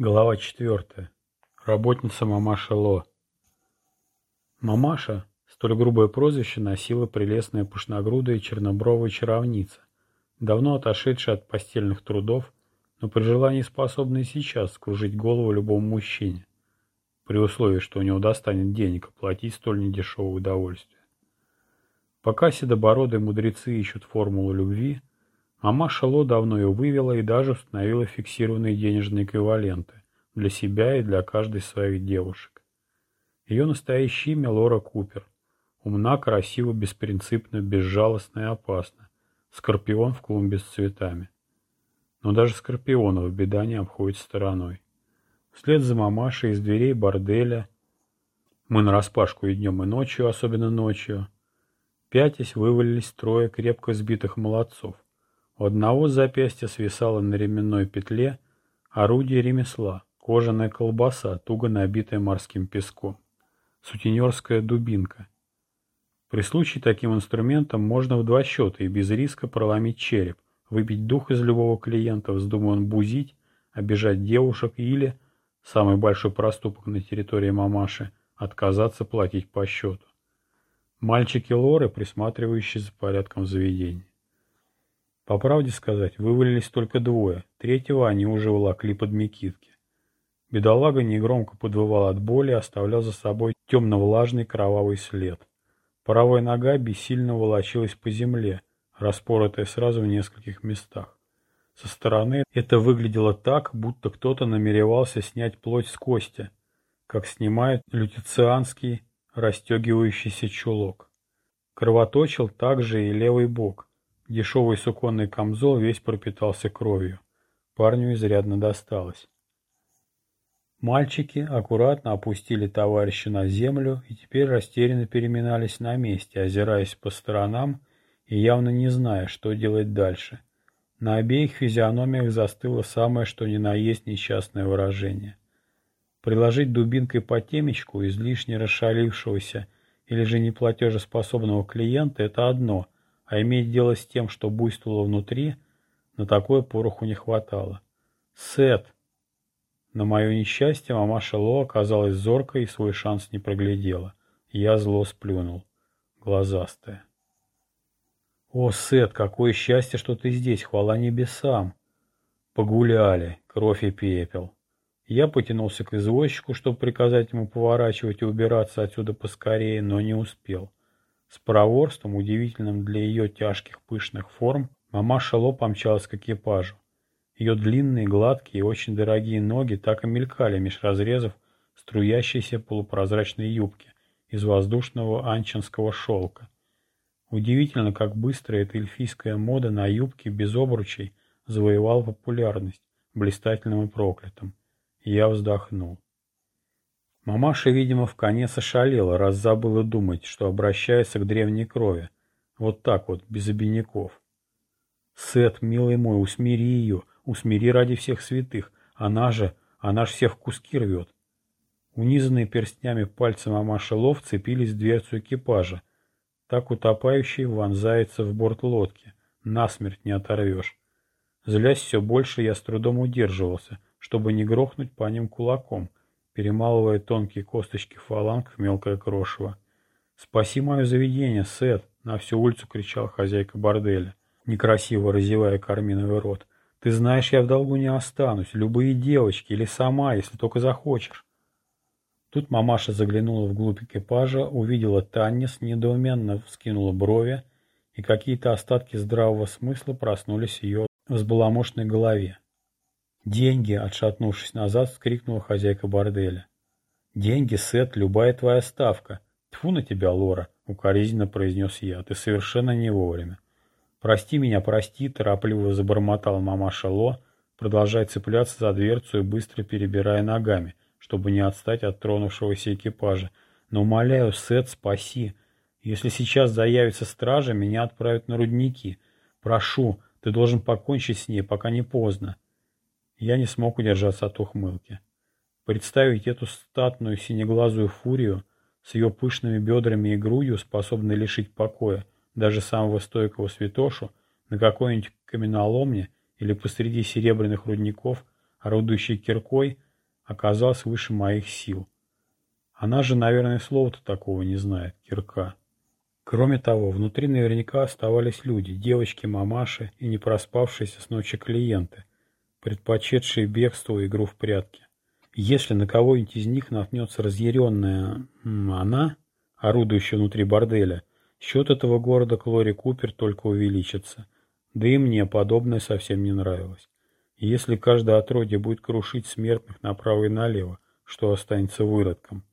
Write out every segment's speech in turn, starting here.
Глава четвертая. Работница мамаша Ло. Мамаша, столь грубое прозвище, носила прелестная пышногрудая чернобровая чаровница, давно отошедшая от постельных трудов, но при желании способная сейчас скружить голову любому мужчине, при условии, что у него достанет денег оплатить столь недешевое удовольствие. Пока седобородые мудрецы ищут формулу любви, Мамаша Ло давно ее вывела и даже установила фиксированные денежные эквиваленты для себя и для каждой из своих девушек. Ее настоящее имя Лора Купер. Умна, красива, беспринципна, безжалостна и опасна. Скорпион в клумбе с цветами. Но даже скорпионов беда не обходит стороной. Вслед за мамашей из дверей борделя мы нараспашку и днем, и ночью, особенно ночью, пятясь вывалились трое крепко сбитых молодцов. У одного запястья свисало на ременной петле орудие ремесла, кожаная колбаса, туго набитая морским песком, сутенерская дубинка. При случае таким инструментом можно в два счета и без риска проломить череп, выбить дух из любого клиента, вздумая он бузить, обижать девушек или, самый большой проступок на территории мамаши, отказаться платить по счету. Мальчики Лоры, присматривающие за порядком заведения. По правде сказать, вывалились только двое. Третьего они уже волокли под Микитки. Бедолага негромко подвывал от боли, оставлял за собой темно-влажный кровавый след. Правая нога бессильно волочилась по земле, распоротая сразу в нескольких местах. Со стороны это выглядело так, будто кто-то намеревался снять плоть с кости, как снимает лютицианский расстегивающийся чулок. Кровоточил также и левый бок. Дешевый суконный камзол весь пропитался кровью. Парню изрядно досталось. Мальчики аккуратно опустили товарища на землю и теперь растерянно переминались на месте, озираясь по сторонам и явно не зная, что делать дальше. На обеих физиономиях застыло самое, что ни на есть несчастное выражение. Приложить дубинкой по темечку излишне расшалившегося или же неплатежеспособного клиента – это одно – а иметь дело с тем, что буйствовало внутри, на такое пороху не хватало. Сет! На мое несчастье мамаша Ло оказалась зоркой и свой шанс не проглядела. Я зло сплюнул. Глазастая. «О, Сет, какое счастье, что ты здесь, хвала небесам!» Погуляли, кровь и пепел. Я потянулся к извозчику, чтобы приказать ему поворачивать и убираться отсюда поскорее, но не успел. С проворством, удивительным для ее тяжких пышных форм, мамаша Ло помчалась к экипажу. Ее длинные, гладкие и очень дорогие ноги так и мелькали меж разрезов струящейся полупрозрачной юбки из воздушного анчинского шелка. Удивительно, как быстро эта эльфийская мода на юбки без обручей завоевала популярность, блистательным и проклятым. Я вздохнул. Мамаша, видимо, в конец ошалела, раз забыла думать, что обращается к древней крови. Вот так вот, без обиняков. Сет, милый мой, усмири ее, усмири ради всех святых. Она же, она же всех в куски рвет. Унизанные перстнями пальцы мамаши Лов цепились в дверцу экипажа. Так утопающий вонзается в борт лодки. Насмерть не оторвешь. Злясь все больше, я с трудом удерживался, чтобы не грохнуть по ним кулаком, перемалывая тонкие косточки фаланг в мелкое крошево. «Спаси мое заведение, Сет!» — на всю улицу кричала хозяйка борделя, некрасиво разевая карминовый рот. «Ты знаешь, я в долгу не останусь. Любые девочки или сама, если только захочешь». Тут мамаша заглянула вглубь экипажа, увидела Таннис, недоуменно вскинула брови, и какие-то остатки здравого смысла проснулись в ее взбаламошной голове. «Деньги!» — отшатнувшись назад, вскрикнула хозяйка борделя. «Деньги, Сет, любая твоя ставка!» «Тьфу на тебя, Лора!» — укоризненно произнес я. «Ты совершенно не вовремя!» «Прости меня, прости!» — торопливо забормотала мамаша Ло, продолжая цепляться за дверцу и быстро перебирая ногами, чтобы не отстать от тронувшегося экипажа. «Но умоляю, Сет, спаси! Если сейчас заявится стража, меня отправят на рудники. Прошу, ты должен покончить с ней, пока не поздно!» Я не смог удержаться от ухмылки. Представить эту статную синеглазую фурию с ее пышными бедрами и грудью, способной лишить покоя даже самого стойкого святошу, на какой-нибудь каменоломне или посреди серебряных рудников, орудующей киркой, оказалась выше моих сил. Она же, наверное, слова-то такого не знает, кирка. Кроме того, внутри наверняка оставались люди, девочки, мамаши и не проспавшиеся с ночи клиенты, предпочетшие бегство и игру в прятки. Если на кого-нибудь из них наткнется разъяренная она, орудующая внутри борделя, счет этого города Клори Купер только увеличится. Да и мне подобное совсем не нравилось. если каждое отродье будет крушить смертных направо и налево, что останется выродком?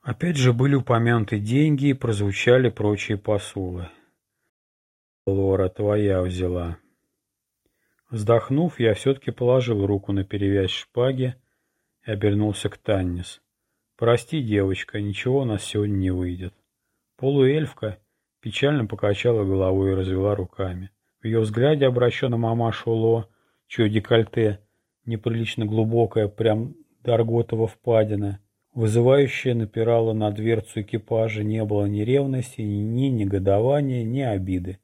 Опять же были упомянуты деньги и прозвучали прочие посулы. Лора твоя взяла. Вздохнув, я все-таки положил руку на перевязь шпаги и обернулся к Таннис. «Прости, девочка, ничего у нас сегодня не выйдет». Полуэльфка печально покачала головой и развела руками. В ее взгляде, обращенном мамашу Ло, чье декольте неприлично глубокое, прям до впадина, Вызывающее напирало на дверцу экипажа, не было ни ревности, ни негодования, ни обиды.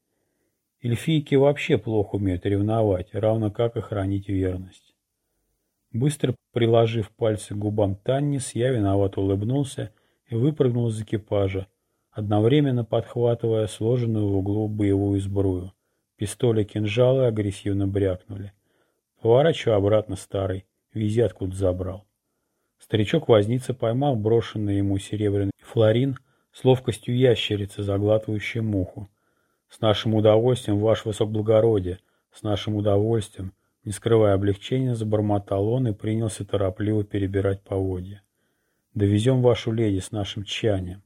Эльфийки вообще плохо умеют ревновать, равно как и хранить верность. Быстро приложив пальцы к губам Таннис, я виновато улыбнулся и выпрыгнул из экипажа, одновременно подхватывая сложенную в углу боевую сбрую. Пистоли кинжалы агрессивно брякнули. Поворачиваю обратно старый, вези откуда забрал. Старичок-возница поймал брошенный ему серебряный флорин с ловкостью ящерицы, заглатывающей муху. «С нашим удовольствием, ваше высокоблагородие, с нашим удовольствием!» Не скрывая облегчения, забормотал он и принялся торопливо перебирать поводья. «Довезем вашу леди с нашим тчанием».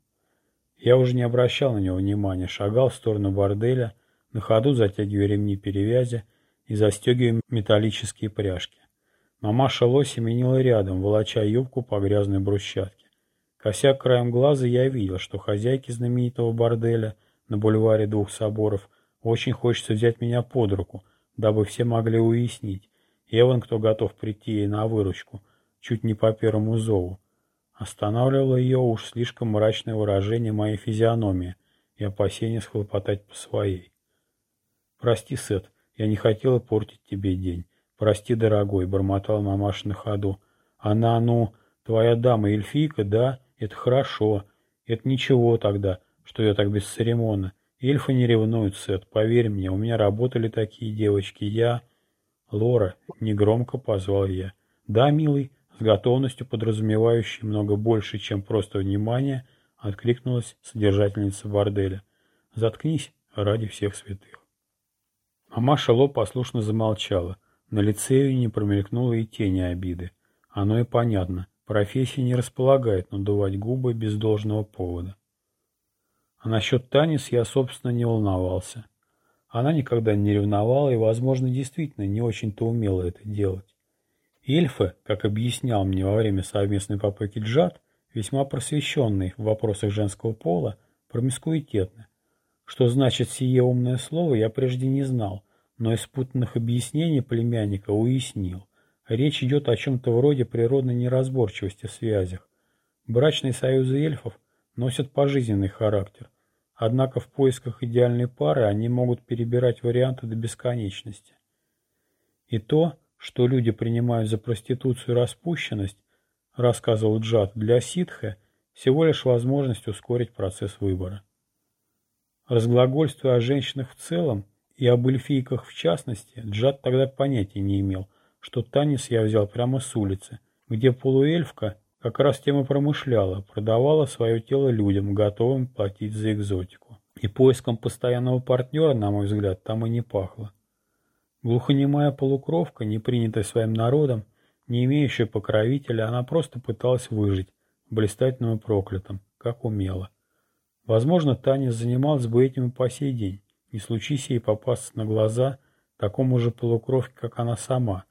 Я уже не обращал на него внимания, шагал в сторону борделя, на ходу затягивая ремни перевязи и застегивая металлические пряжки. Мамаша Ло семенила рядом, волоча юбку по грязной брусчатке. Кося краем глаза я видел, что хозяйке знаменитого борделя на бульваре двух соборов очень хочется взять меня под руку, дабы все могли уяснить, Эван, кто готов прийти ей на выручку, чуть не по первому зову. Останавливало ее уж слишком мрачное выражение моей физиономии и опасение схлопотать по своей. «Прости, Сет, я не хотела портить тебе день. «Прости, дорогой», — бормотал мамаша на ходу. «Она, ну, твоя дама эльфийка, да? Это хорошо. Это ничего тогда, что я так бесцеремонно. Эльфы не ревнуют, Сет, поверь мне, у меня работали такие девочки. Я...» «Лора», — негромко позвал я. «Да, милый», — с готовностью подразумевающей много больше, чем просто внимание, откликнулась содержательница борделя. «Заткнись ради всех святых». Мамаша Ло послушно замолчала. На лице ее не промелькнуло и тени обиды. Оно и понятно. Профессия не располагает надувать губы без должного повода. А насчет Танис я, собственно, не волновался. Она никогда не ревновала и, возможно, действительно не очень-то умела это делать. Эльфы, как объяснял мне во время совместной попойки Джад, весьма просвещенные в вопросах женского пола, промискуитетны. Что значит сие умное слово, я прежде не знал, но из спутанных объяснений племянника уяснил. Речь идет о чем-то вроде природной неразборчивости в связях. Брачные союзы эльфов носят пожизненный характер, однако в поисках идеальной пары они могут перебирать варианты до бесконечности. И то, что люди принимают за проституцию распущенность, рассказывал Джад, для ситха всего лишь возможность ускорить процесс выбора. Разглагольствуя о женщинах в целом, и об эльфийках в частности, Джад тогда понятия не имел, что танец я взял прямо с улицы, где полуэльфка как раз тем и промышляла, продавала свое тело людям, готовым платить за экзотику. И поиском постоянного партнера, на мой взгляд, там и не пахло. Глухонемая полукровка, не принятая своим народом, не имеющая покровителя, она просто пыталась выжить, блистательным и проклятым, как умела. Возможно, Таня занималась бы этим и по сей день. Не случись ей попасться на глаза такому же полукровке, как она сама,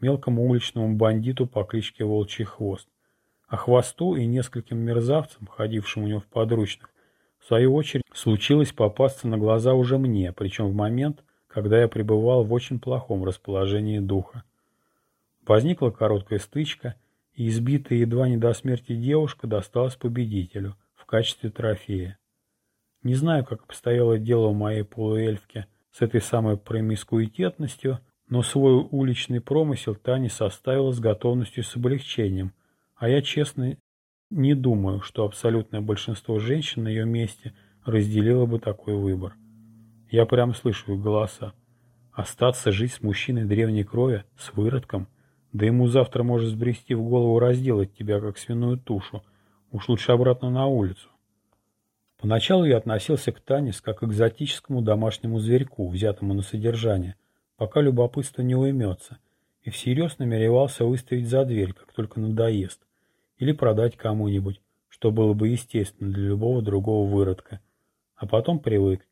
мелкому уличному бандиту по кличке Волчий Хвост. А Хвосту и нескольким мерзавцам, ходившим у него в подручных, в свою очередь случилось попасться на глаза уже мне, причем в момент, когда я пребывал в очень плохом расположении духа. Возникла короткая стычка, и избитая едва не до смерти девушка досталась победителю в качестве трофея. Не знаю, как обстояло дело у моей полуэльфки с этой самой промискуитетностью, Но свой уличный промысел Таня составила с готовностью с облегчением, а я, честно, не думаю, что абсолютное большинство женщин на ее месте разделило бы такой выбор. Я прям слышу голоса. Остаться жить с мужчиной древней крови, с выродком, да ему завтра может сбрести в голову разделать тебя, как свиную тушу. Уж лучше обратно на улицу. Поначалу я относился к Танис как к экзотическому домашнему зверьку, взятому на содержание, пока любопытство не уймется, и всерьез намеревался выставить за дверь, как только надоест, или продать кому-нибудь, что было бы естественно для любого другого выродка. А потом привык.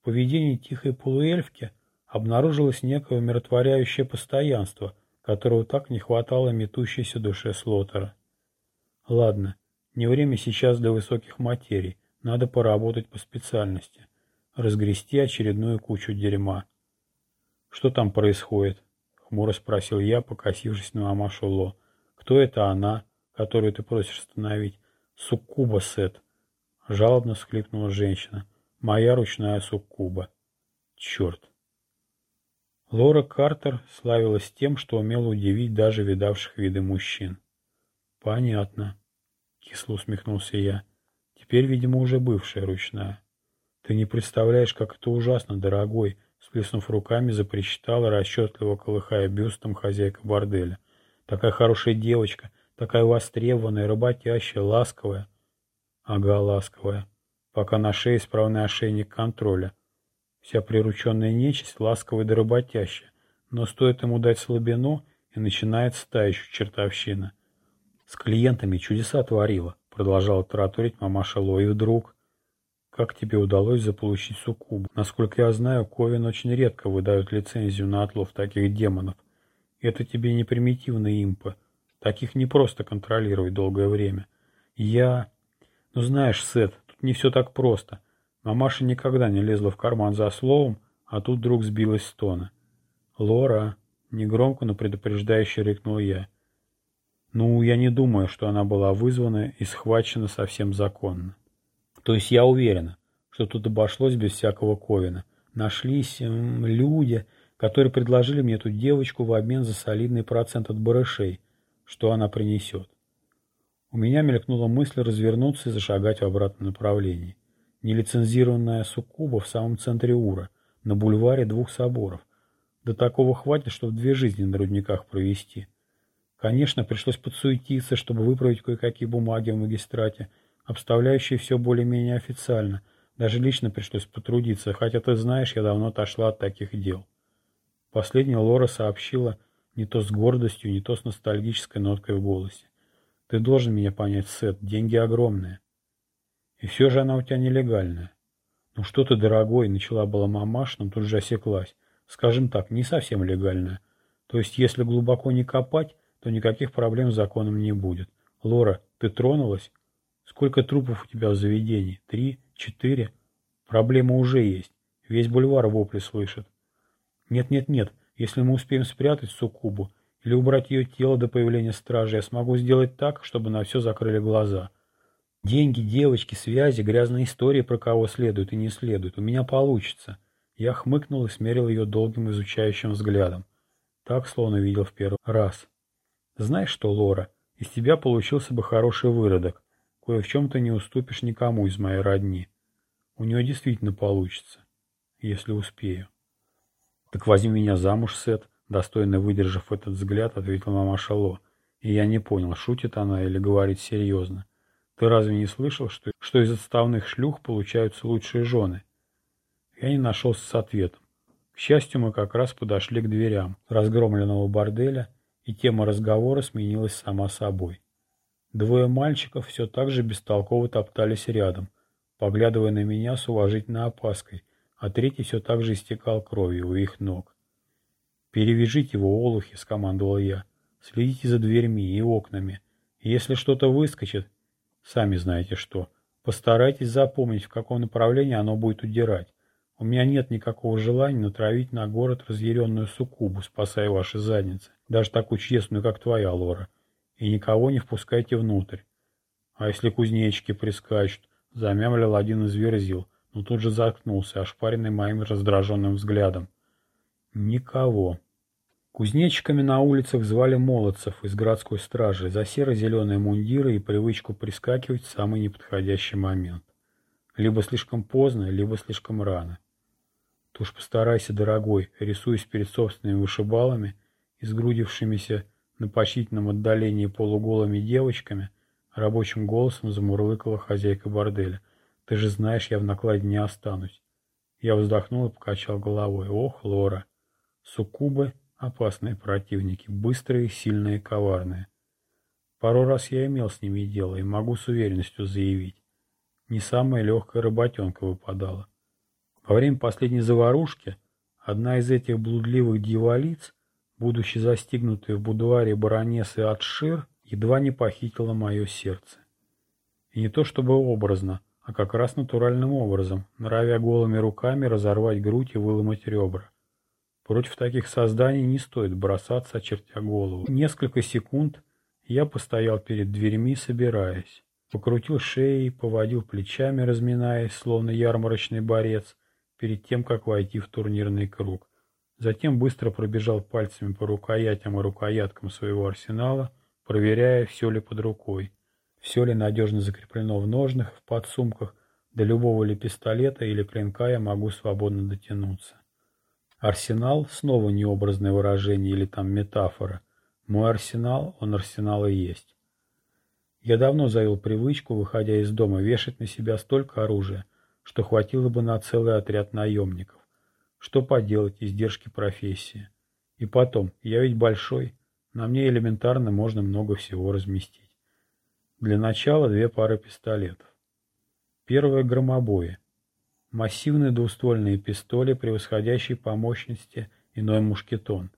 В поведении тихой полуэльфки обнаружилось некое умиротворяющее постоянство, которого так не хватало метущейся душе Слотера. Ладно, не время сейчас для высоких материй, надо поработать по специальности, разгрести очередную кучу дерьма. «Что там происходит?» — хмуро спросил я, покосившись на мамашу Ло. «Кто это она?» Которую ты просишь остановить. Суккуба, Сет. Жалобно всхлипнула женщина. Моя ручная суккуба. Черт. Лора Картер славилась тем, что умела удивить даже видавших виды мужчин. Понятно. Кисло усмехнулся я. Теперь, видимо, уже бывшая ручная. Ты не представляешь, как это ужасно, дорогой, сплеснув руками, запричитала, расчетливо колыхая бюстом хозяйка борделя. Такая хорошая девочка, Такая востребованная, работящая, ласковая. Ага, ласковая. Пока на шее справный ошейник контроля. Вся прирученная нечисть ласковая да работящая. Но стоит ему дать слабину, и начинается та еще чертовщина. С клиентами чудеса творила, продолжала тараторить мамаша Ло, и вдруг... Как тебе удалось заполучить суккубу? Насколько я знаю, Ковен очень редко выдают лицензию на отлов таких демонов. Это тебе не примитивные импы, Таких не просто контролировать долгое время. Я... Ну знаешь, Сет, тут не все так просто. Мамаша никогда не лезла в карман за словом, а тут вдруг сбилась с тона. «Лора!» — негромко, но предупреждающе рыкнул я. Ну, я не думаю, что она была вызвана и схвачена совсем законно. То есть я уверена, что тут обошлось без всякого ковина. Нашлись эм, люди, которые предложили мне эту девочку в обмен за солидный процент от барышей — что она принесет. У меня мелькнула мысль развернуться и зашагать в обратном направлении. Нелицензированная суккуба в самом центре Ура, на бульваре двух соборов. До такого хватит, чтобы две жизни на рудниках провести. Конечно, пришлось подсуетиться, чтобы выправить кое-какие бумаги в магистрате, обставляющие все более-менее официально. Даже лично пришлось потрудиться, хотя ты знаешь, я давно отошла от таких дел. Последняя Лора сообщила, не то с гордостью, не то с ностальгической ноткой в голосе. Ты должен меня понять, Сет, деньги огромные. И все же она у тебя нелегальная. Ну что ты, дорогой, начала была мамаш, но тут же осеклась. Скажем так, не совсем легальная. То есть, если глубоко не копать, то никаких проблем с законом не будет. Лора, ты тронулась? Сколько трупов у тебя в заведении? Три? Четыре? Проблема уже есть. Весь бульвар вопли слышит. Нет-нет-нет, если мы успеем спрятать Суккубу или убрать ее тело до появления стражи, я смогу сделать так, чтобы на все закрыли глаза. Деньги, девочки, связи, грязные истории про кого следует и не следует. У меня получится. Я хмыкнул и смерил ее долгим изучающим взглядом. Так, словно видел в первый раз. Знаешь что, Лора, из тебя получился бы хороший выродок. Кое в чем ты не уступишь никому из моей родни. У нее действительно получится, если успею. «Так возьми меня замуж, Сет», достойно выдержав этот взгляд, ответила мама Шало. И я не понял, шутит она или говорит серьезно. «Ты разве не слышал, что, что из отставных шлюх получаются лучшие жены?» Я не нашелся с ответом. К счастью, мы как раз подошли к дверям разгромленного борделя, и тема разговора сменилась сама собой. Двое мальчиков все так же бестолково топтались рядом, поглядывая на меня с уважительной опаской, а третий все так же истекал кровью у их ног. «Перевяжите его, олухи!» — скомандовал я. «Следите за дверьми и окнами. если что-то выскочит, сами знаете что, постарайтесь запомнить, в каком направлении оно будет удирать. У меня нет никакого желания натравить на город разъяренную суккубу, спасая ваши задницы, даже такую честную, как твоя, Лора. И никого не впускайте внутрь. А если кузнечики прискачут, замямлил один из верзил, но тут же заткнулся, ошпаренный моим раздраженным взглядом. «Никого», Кузнечиками на улицах звали молодцев из городской стражи за серо-зеленые мундиры и привычку прискакивать в самый неподходящий момент. Либо слишком поздно, либо слишком рано. Ты уж постарайся, дорогой, рисуясь перед собственными вышибалами и сгрудившимися на почтительном отдалении полуголыми девочками, рабочим голосом замурлыкала хозяйка борделя. Ты же знаешь, я в накладе не останусь. Я вздохнул и покачал головой. Ох, Лора, суккубы — опасные противники, быстрые, сильные, коварные. Пару раз я имел с ними дело и могу с уверенностью заявить. Не самая легкая работенка выпадала. Во время последней заварушки одна из этих блудливых дьяволиц, будучи застигнутой в будуаре баронессы Атшир, едва не похитила мое сердце. И не то чтобы образно, а как раз натуральным образом, норовя голыми руками разорвать грудь и выломать ребра. Против таких созданий не стоит бросаться, очертя голову. Несколько секунд я постоял перед дверьми, собираясь. Покрутил шеей, поводил плечами, разминаясь, словно ярмарочный борец, перед тем, как войти в турнирный круг. Затем быстро пробежал пальцами по рукоятям и рукояткам своего арсенала, проверяя, все ли под рукой, все ли надежно закреплено в ножнах, в подсумках, до любого ли пистолета или клинка я могу свободно дотянуться. Арсенал — снова необразное выражение или там метафора. Мой арсенал, он арсенал и есть. Я давно завел привычку, выходя из дома, вешать на себя столько оружия, что хватило бы на целый отряд наемников. Что поделать, издержки профессии. И потом, я ведь большой, на мне элементарно можно много всего разместить. Для начала две пары пистолетов. Первое – громобои. Массивные двуствольные пистоли, превосходящие по мощности иной мушкетон.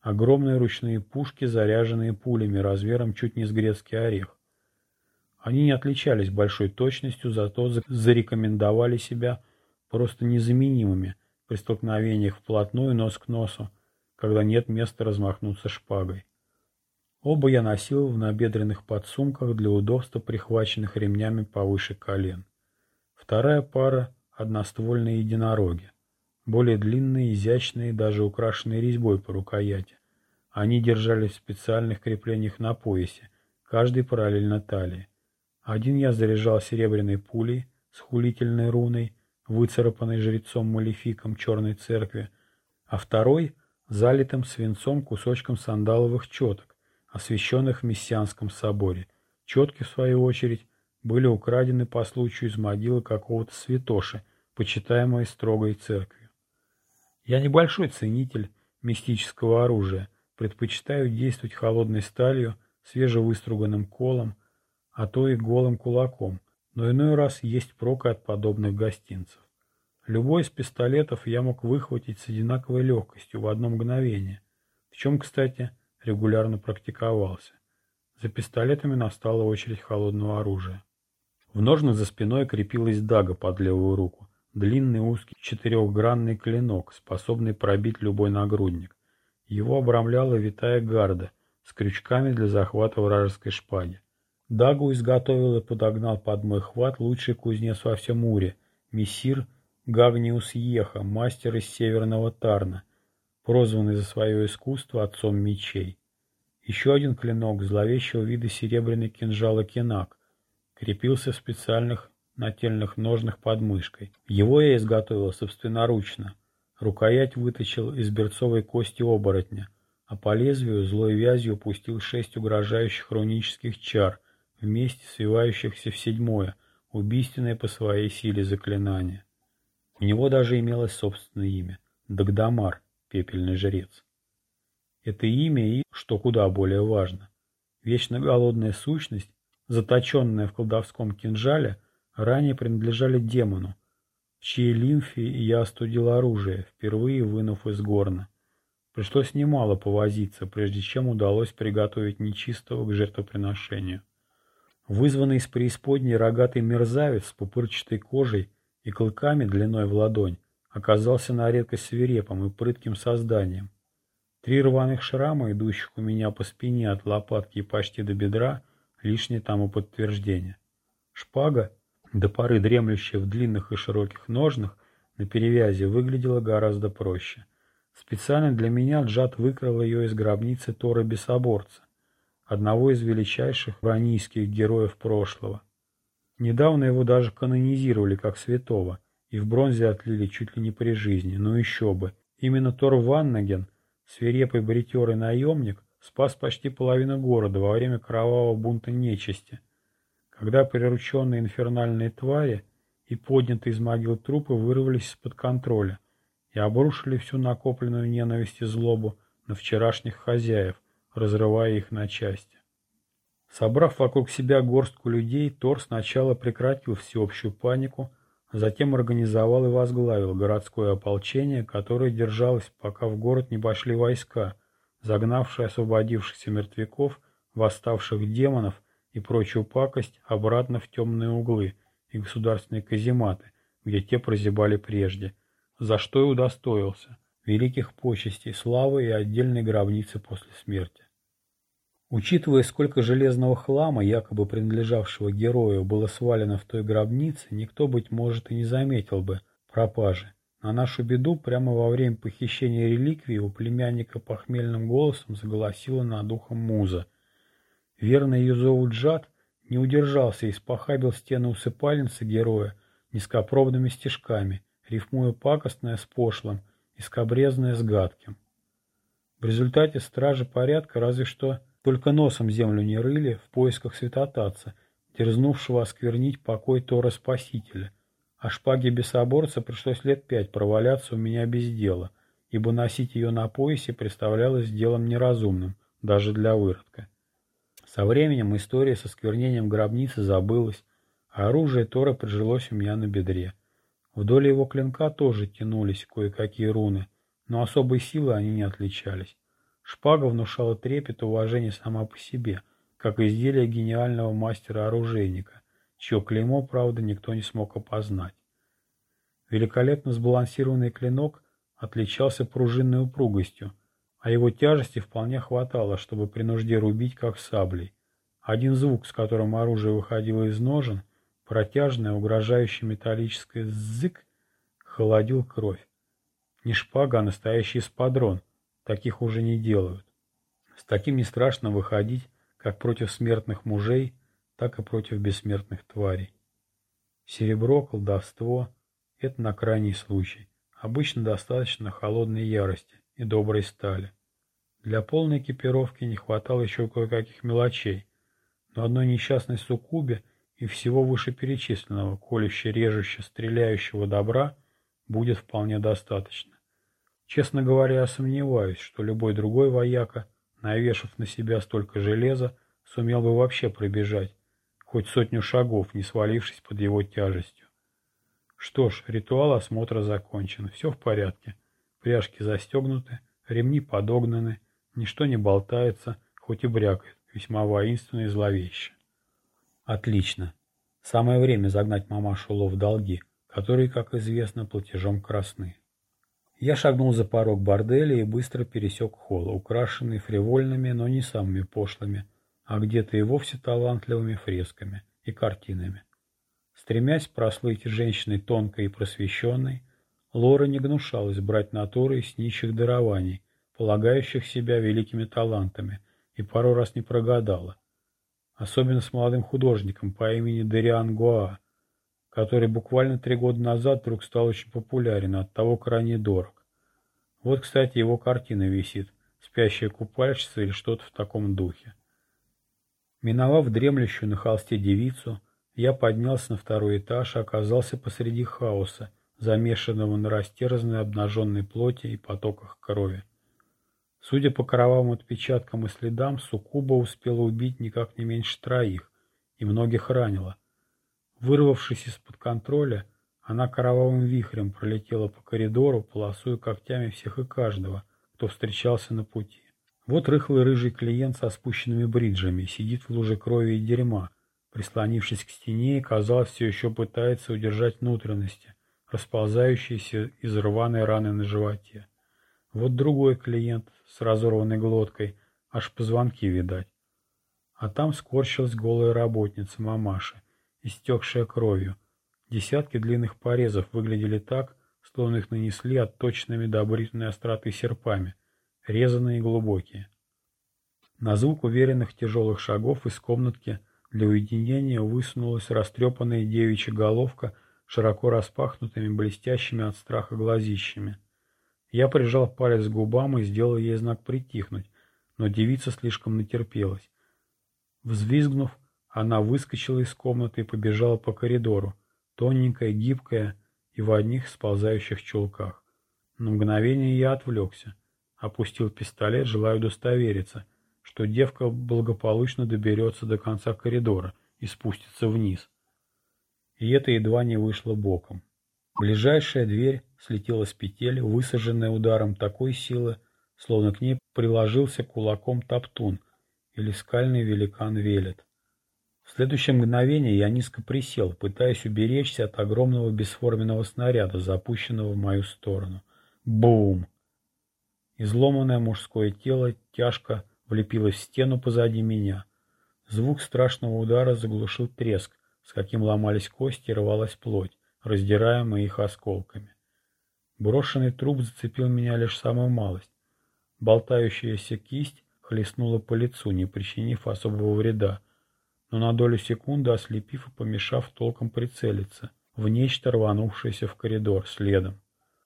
Огромные ручные пушки, заряженные пулями размером чуть не с грецкий орех. Они не отличались большой точностью, зато зарекомендовали себя просто незаменимыми при столкновениях вплотную нос к носу, когда нет места размахнуться шпагой. Оба я носил в набедренных подсумках для удобства, прихваченных ремнями повыше колен. Вторая пара — одноствольные единороги. Более длинные, изящные, даже украшенные резьбой по рукояти. Они держались в специальных креплениях на поясе, каждый параллельно талии. Один я заряжал серебряной пулей с хулительной руной, выцарапанной жрецом-малефиком черной церкви, а второй — залитым свинцом кусочком сандаловых четок, освященных в Мессианском соборе. Четки, в свою очередь, были украдены по случаю из могилы какого-то святоши, почитаемой строгой церковью. Я небольшой ценитель мистического оружия, предпочитаю действовать холодной сталью, свежевыструганным колом, а то и голым кулаком, но иной раз есть прок от подобных гостинцев. Любой из пистолетов я мог выхватить с одинаковой легкостью в одно мгновение, в чем, кстати, регулярно практиковался. За пистолетами настала очередь холодного оружия. В ножнах за спиной крепилась дага под левую руку, длинный узкий четырехгранный клинок, способный пробить любой нагрудник. Его обрамляла витая гарда с крючками для захвата вражеской шпаги. Дагу изготовил и подогнал под мой хват лучший кузнец во всем Уре, мессир Гагниус Еха, мастер из Северного Тарна, прозванный за свое искусство отцом мечей. Еще один клинок зловещего вида серебряный кинжал Акинак крепился в специальных нательных ножнах под мышкой. Его я изготовил собственноручно. Рукоять выточил из берцовой кости оборотня, а по лезвию злой вязью пустил шесть угрожающих рунических чар, вместе свивающихся в седьмое, убийственное по своей силе заклинание. У него даже имелось собственное имя – Дагдамар, пепельный жрец. Это имя и, что куда более важно, вечно голодная сущность, заточенная в колдовском кинжале, ранее принадлежали демону, в чьей лимфе я остудил оружие, впервые вынув из горна. Пришлось немало повозиться, прежде чем удалось приготовить нечистого к жертвоприношению. Вызванный из преисподней рогатый мерзавец с пупырчатой кожей и клыками длиной в ладонь оказался на редкость свирепым и прытким созданием. Три рваных шрама, идущих у меня по спине от лопатки и почти до бедра, лишнее тому подтверждение. Шпага, до поры дремлющая в длинных и широких ножнах, на перевязи выглядела гораздо проще. Специально для меня Джад выкрал ее из гробницы Тора Бесоборца, одного из величайших ранийских героев прошлого. Недавно его даже канонизировали как святого, и в бронзе отлили чуть ли не при жизни, но еще бы. Именно Тор Ваннаген, свирепый бритер и наемник, спас почти половину города во время кровавого бунта нечисти, когда прирученные инфернальные твари и поднятые из могил трупы вырвались из-под контроля и обрушили всю накопленную ненависть и злобу на вчерашних хозяев, разрывая их на части. Собрав вокруг себя горстку людей, Тор сначала прекратил всеобщую панику, затем организовал и возглавил городское ополчение, которое держалось, пока в город не пошли войска, загнавшие освободившихся мертвяков, восставших демонов и прочую пакость обратно в темные углы и государственные казематы, где те прозябали прежде, за что и удостоился великих почестей, славы и отдельной гробницы после смерти. Учитывая, сколько железного хлама, якобы принадлежавшего герою, было свалено в той гробнице, никто, быть может, и не заметил бы пропажи. На нашу беду, прямо во время похищения реликвии у племянника похмельным голосом заголосила над ухом муза. Верный ее зову Джад не удержался и спохабил стены усыпальницы героя низкопробными стежками, рифмуя пакостное с пошлым и скобрезное с гадким. В результате стражи порядка разве что только носом землю не рыли в поисках святотатца, дерзнувшего осквернить покой Тора Спасителя. А шпаге бесоборца пришлось лет пять проваляться у меня без дела, ибо носить ее на поясе представлялось делом неразумным, даже для выродка. Со временем история со сквернением гробницы забылась, а оружие Тора прижилось у меня на бедре. Вдоль его клинка тоже тянулись кое-какие руны, но особой силы они не отличались. Шпага внушала трепет и уважение сама по себе, как изделие гениального мастера-оружейника, чье клеймо, правда, никто не смог опознать. Великолепно сбалансированный клинок отличался пружинной упругостью, а его тяжести вполне хватало, чтобы при нужде рубить как саблей. Один звук, с которым оружие выходило из ножен, протяжное, угрожающее металлическое «зык», холодил кровь. Не шпага, а настоящий спадрон — Таких уже не делают. С таким не страшно выходить, как против смертных мужей, так и против бессмертных тварей. Серебро, колдовство — это на крайний случай. Обычно достаточно холодной ярости и доброй стали. Для полной экипировки не хватало еще кое-каких мелочей, но одной несчастной суккубе и всего вышеперечисленного, колюще-режуще, стреляющего добра будет вполне достаточно. Честно говоря, я сомневаюсь, что любой другой вояка, навешав на себя столько железа, сумел бы вообще пробежать, хоть сотню шагов, не свалившись под его тяжестью. Что ж, ритуал осмотра закончен, все в порядке. Пряжки застегнуты, ремни подогнаны, ничто не болтается, хоть и брякает, весьма воинственно и зловеще. Отлично. Самое время загнать мамашу Ло в долги, которые, как известно, платежом красны. Я шагнул за порог борделя и быстро пересек холл, украшенный фривольными, но не самыми пошлыми, а где-то и вовсе талантливыми фресками и картинами. Стремясь прослыть женщиной тонкой и просвещенной, Лора не гнушалась брать натуры из нищих дарований, полагающих себя великими талантами, и пару раз не прогадала. Особенно с молодым художником по имени Дериан Гоа, который буквально три года назад вдруг стал очень популярен, от того крайне дорог. Вот, кстати, его картина висит «Спящая купальщица» или что-то в таком духе. Миновав дремлющую на холсте девицу, я поднялся на второй этаж и оказался посреди хаоса, замешанного на растерзанной обнаженной плоти и потоках крови. Судя по кровавым отпечаткам и следам, Сукуба успела убить никак не меньше троих и многих ранила, Вырвавшись из-под контроля, она кровавым вихрем пролетела по коридору, полосуя когтями всех и каждого, кто встречался на пути. Вот рыхлый рыжий клиент со спущенными бриджами сидит в луже крови и дерьма, прислонившись к стене и, казалось, все еще пытается удержать внутренности, расползающиеся из рваной раны на животе. Вот другой клиент с разорванной глоткой, аж позвонки видать. А там скорчилась голая работница мамаши, истекшая кровью. Десятки длинных порезов выглядели так, словно их нанесли отточенными до бритвенной остроты серпами, резанные и глубокие. На звук уверенных тяжелых шагов из комнатки для уединения высунулась растрепанная девичья головка широко распахнутыми, блестящими от страха глазищами. Я прижал палец к губам и сделал ей знак притихнуть, но девица слишком натерпелась. Взвизгнув, она выскочила из комнаты и побежала по коридору, тоненькая, гибкая и в одних сползающих чулках. На мгновение я отвлекся, опустил пистолет, желая удостовериться, что девка благополучно доберется до конца коридора и спустится вниз. И это едва не вышло боком. Ближайшая дверь слетела с петель, высаженная ударом такой силы, словно к ней приложился кулаком топтун или скальный великан велет. В следующее мгновение я низко присел, пытаясь уберечься от огромного бесформенного снаряда, запущенного в мою сторону. Бум! Изломанное мужское тело тяжко влепилось в стену позади меня. Звук страшного удара заглушил треск, с каким ломались кости и рвалась плоть, раздираемая их осколками. Брошенный труп зацепил меня лишь самую малость. Болтающаяся кисть хлестнула по лицу, не причинив особого вреда, но на долю секунды ослепив и помешав толком прицелиться в нечто, рванувшееся в коридор следом.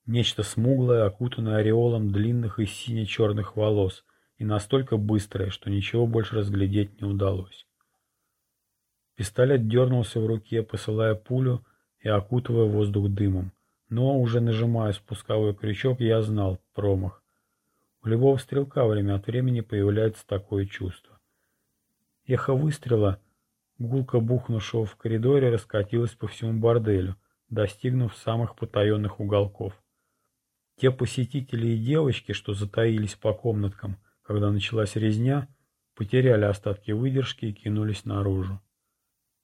Нечто смуглое, окутанное ореолом длинных и сине-черных волос, и настолько быстрое, что ничего больше разглядеть не удалось. Пистолет дернулся в руке, посылая пулю и окутывая воздух дымом. Но, уже нажимая спусковой крючок, я знал промах. У любого стрелка время от времени появляется такое чувство. Эхо выстрела Гулко бухнувшего в коридоре раскатилась по всему борделю, достигнув самых потаенных уголков. Те посетители и девочки, что затаились по комнаткам, когда началась резня, потеряли остатки выдержки и кинулись наружу.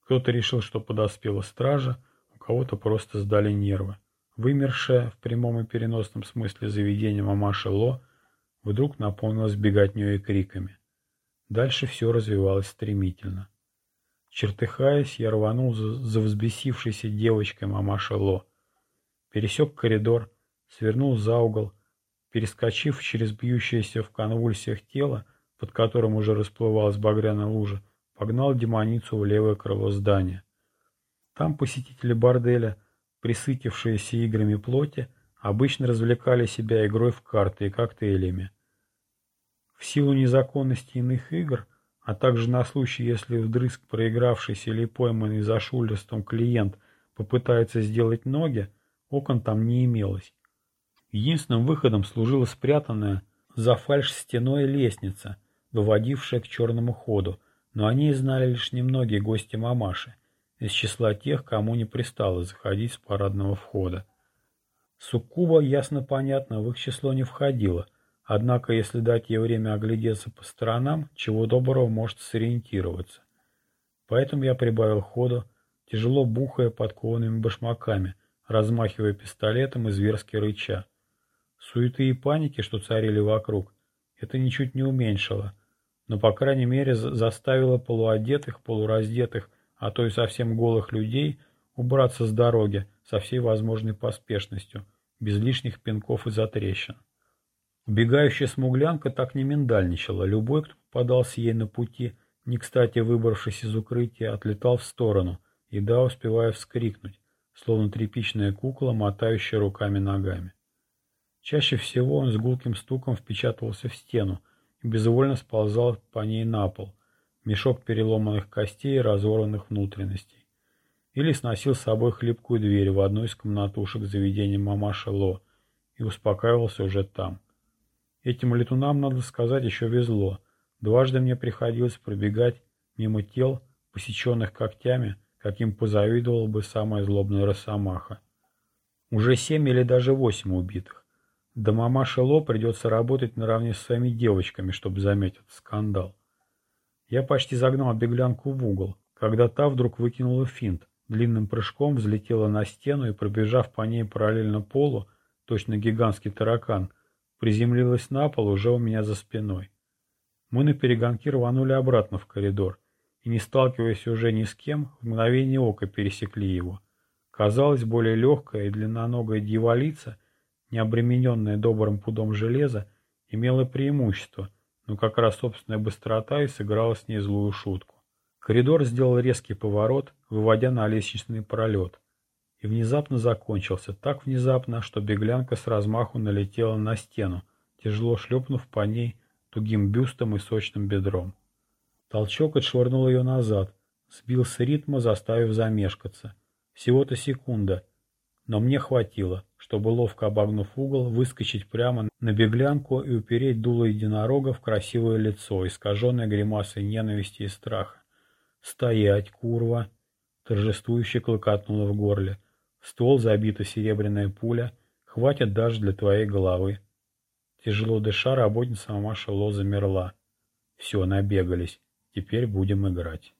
Кто-то решил, что подоспела стража, у кого-то просто сдали нервы. Вымершая в прямом и переносном смысле заведение мамаши Ло вдруг наполнилось беготней и криками. Дальше все развивалось стремительно. Чертыхаясь, я рванул за, взбесившейся девочкой мамаша Ло. Пересек коридор, свернул за угол, перескочив через бьющееся в конвульсиях тело, под которым уже расплывалась багряная лужа, погнал демоницу в левое крыло здания. Там посетители борделя, присытившиеся играми плоти, обычно развлекали себя игрой в карты и коктейлями. В силу незаконности иных игр а также на случай, если вдрызг проигравшийся или пойманный за шулерством клиент попытается сделать ноги, окон там не имелось. Единственным выходом служила спрятанная за фальш-стеной лестница, выводившая к черному ходу, но о ней знали лишь немногие гости мамаши, из числа тех, кому не пристало заходить с парадного входа. Суккуба, ясно понятно, в их число не входила, Однако, если дать ей время оглядеться по сторонам, чего доброго может сориентироваться. Поэтому я прибавил ходу, тяжело бухая подкованными башмаками, размахивая пистолетом и зверски рыча. Суеты и паники, что царили вокруг, это ничуть не уменьшило, но, по крайней мере, заставило полуодетых, полураздетых, а то и совсем голых людей убраться с дороги со всей возможной поспешностью, без лишних пинков и затрещин. Убегающая смуглянка так не миндальничала. Любой, кто попадался ей на пути, не кстати выбравшись из укрытия, отлетал в сторону, едва успевая вскрикнуть, словно тряпичная кукла, мотающая руками-ногами. Чаще всего он с гулким стуком впечатывался в стену и безвольно сползал по ней на пол, мешок переломанных костей и разорванных внутренностей. Или сносил с собой хлипкую дверь в одну из комнатушек заведения мамаши Ло и успокаивался уже там. Этим летунам, надо сказать, еще везло. Дважды мне приходилось пробегать мимо тел, посеченных когтями, каким позавидовал бы самая злобная росомаха. Уже семь или даже восемь убитых. Да мамаша Ло придется работать наравне с своими девочками, чтобы заметить скандал. Я почти загнал беглянку в угол, когда та вдруг выкинула финт, длинным прыжком взлетела на стену и, пробежав по ней параллельно полу, точно гигантский таракан, приземлилась на пол уже у меня за спиной. Мы на перегонки рванули обратно в коридор и, не сталкиваясь уже ни с кем, в мгновение ока пересекли его. Казалось, более легкая и длинноногая дьяволица, не обремененная добрым пудом железа, имела преимущество, но как раз собственная быстрота и сыграла с ней злую шутку. Коридор сделал резкий поворот, выводя на лестничный пролет, и внезапно закончился, так внезапно, что беглянка с размаху налетела на стену, тяжело шлепнув по ней тугим бюстом и сочным бедром. Толчок отшвырнул ее назад, сбил с ритма, заставив замешкаться. Всего-то секунда, но мне хватило, чтобы, ловко обогнув угол, выскочить прямо на беглянку и упереть дуло единорога в красивое лицо, искаженное гримасой ненависти и страха. «Стоять, курва!» торжествующе клыкатнуло в горле. Ствол забита серебряная пуля, хватит даже для твоей головы. Тяжело дыша, работница мамаша Ло замерла. Все, набегались, теперь будем играть.